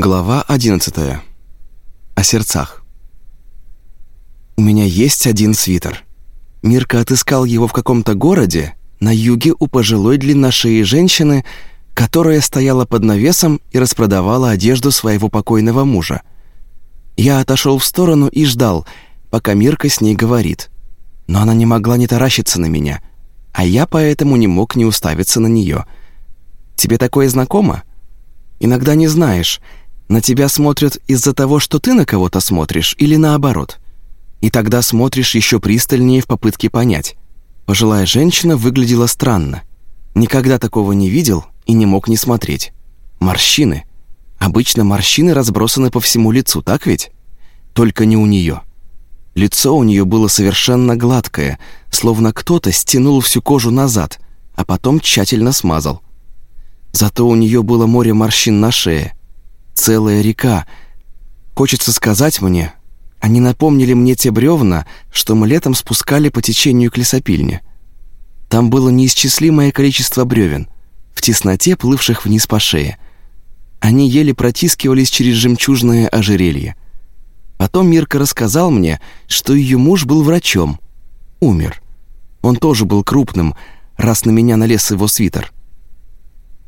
Глава 11. О сердцах. У меня есть один свитер. Мирка отыскал его в каком-то городе на юге у пожилой длинношеей женщины, которая стояла под навесом и распродавала одежду своего покойного мужа. Я отошел в сторону и ждал, пока Мирка с ней говорит. Но она не могла не таращиться на меня, а я поэтому не мог не уставиться на нее. «Тебе такое знакомо?» Иногда не знаешь, на тебя смотрят из-за того, что ты на кого-то смотришь, или наоборот. И тогда смотришь еще пристальнее в попытке понять. Пожилая женщина выглядела странно. Никогда такого не видел и не мог не смотреть. Морщины. Обычно морщины разбросаны по всему лицу, так ведь? Только не у нее. Лицо у нее было совершенно гладкое, словно кто-то стянул всю кожу назад, а потом тщательно смазал. Зато у нее было море морщин на шее, целая река. Хочется сказать мне, они напомнили мне те бревна, что мы летом спускали по течению к лесопильне. Там было неисчислимое количество бревен, в тесноте плывших вниз по шее. Они еле протискивались через жемчужное ожерелье. Потом Мирка рассказал мне, что ее муж был врачом. Умер. Он тоже был крупным, раз на меня налез его свитер.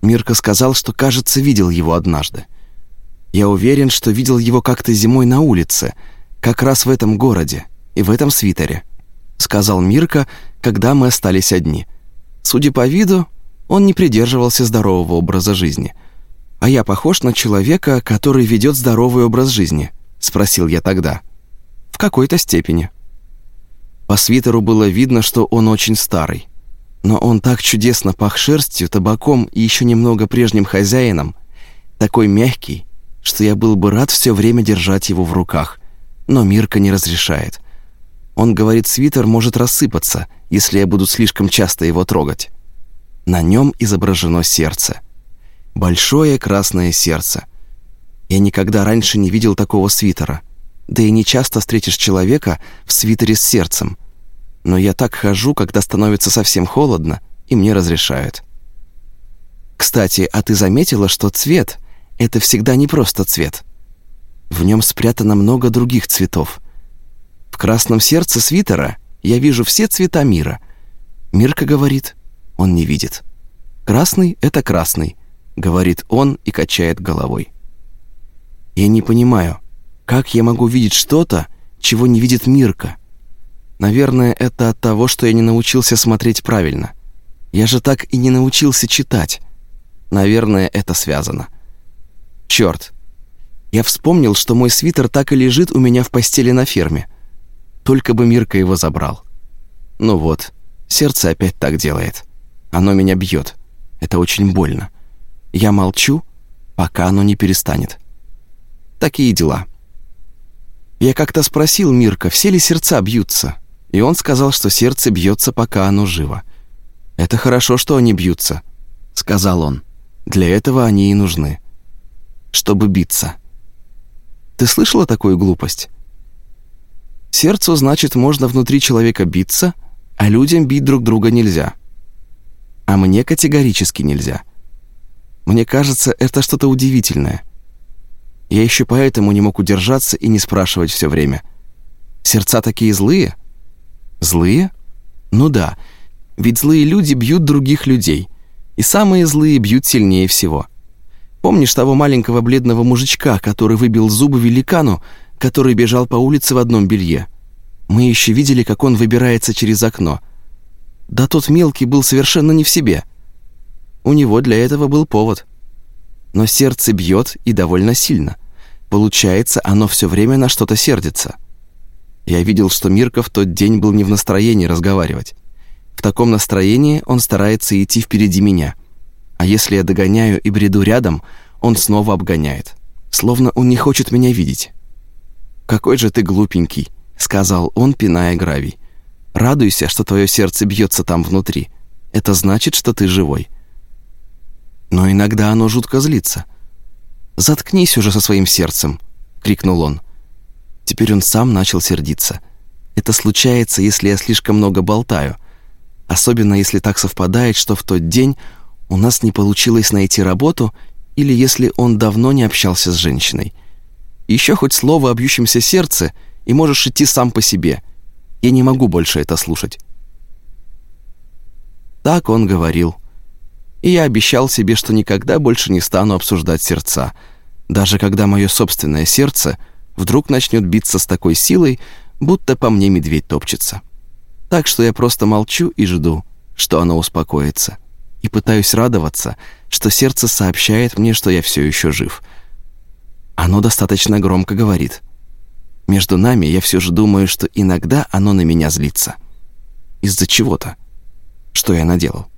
Мирка сказал, что, кажется, видел его однажды. Я уверен, что видел его как-то зимой на улице, как раз в этом городе и в этом свитере», — сказал Мирка, когда мы остались одни. Судя по виду, он не придерживался здорового образа жизни. «А я похож на человека, который ведет здоровый образ жизни?» — спросил я тогда. «В какой-то степени». По свитеру было видно, что он очень старый. Но он так чудесно пах шерстью, табаком и еще немного прежним хозяином, такой мягкий, что я был бы рад все время держать его в руках, но Мирка не разрешает. Он говорит, свитер может рассыпаться, если я буду слишком часто его трогать. На нем изображено сердце. Большое красное сердце. Я никогда раньше не видел такого свитера. Да и не часто встретишь человека в свитере с сердцем – но я так хожу, когда становится совсем холодно, и мне разрешают. Кстати, а ты заметила, что цвет — это всегда не просто цвет? В нем спрятано много других цветов. В красном сердце свитера я вижу все цвета мира. Мирка говорит, он не видит. «Красный — это красный», — говорит он и качает головой. Я не понимаю, как я могу видеть что-то, чего не видит Мирка? Наверное, это от того, что я не научился смотреть правильно. Я же так и не научился читать. Наверное, это связано. Черт. Я вспомнил, что мой свитер так и лежит у меня в постели на ферме. Только бы Мирка его забрал. Ну вот, сердце опять так делает. Оно меня бьет. Это очень больно. Я молчу, пока оно не перестанет. Такие дела. Я как-то спросил Мирка, все ли сердца бьются и он сказал, что сердце бьется, пока оно живо. «Это хорошо, что они бьются», — сказал он. «Для этого они и нужны. Чтобы биться». Ты слышала такую глупость? Сердцу, значит, можно внутри человека биться, а людям бить друг друга нельзя. А мне категорически нельзя. Мне кажется, это что-то удивительное. Я еще поэтому не мог удержаться и не спрашивать все время. Сердца такие злые? Злые? Ну да, ведь злые люди бьют других людей, и самые злые бьют сильнее всего. Помнишь того маленького бледного мужичка, который выбил зубы великану, который бежал по улице в одном белье? Мы еще видели, как он выбирается через окно. Да тот мелкий был совершенно не в себе. У него для этого был повод. Но сердце бьет и довольно сильно. Получается, оно все время на что-то сердится. Я видел, что Мирка в тот день был не в настроении разговаривать. В таком настроении он старается идти впереди меня. А если я догоняю и бреду рядом, он снова обгоняет. Словно он не хочет меня видеть. «Какой же ты глупенький», — сказал он, пиная гравий. «Радуйся, что твое сердце бьется там внутри. Это значит, что ты живой». Но иногда оно жутко злится. «Заткнись уже со своим сердцем», — крикнул он. Теперь он сам начал сердиться. Это случается, если я слишком много болтаю. Особенно, если так совпадает, что в тот день у нас не получилось найти работу, или если он давно не общался с женщиной. Еще хоть слово о бьющемся сердце, и можешь идти сам по себе. Я не могу больше это слушать. Так он говорил. И я обещал себе, что никогда больше не стану обсуждать сердца, даже когда мое собственное сердце вдруг начнет биться с такой силой, будто по мне медведь топчется. Так что я просто молчу и жду, что оно успокоится, и пытаюсь радоваться, что сердце сообщает мне, что я все еще жив. Оно достаточно громко говорит. Между нами я все же думаю, что иногда оно на меня злится. Из-за чего-то. Что я наделал?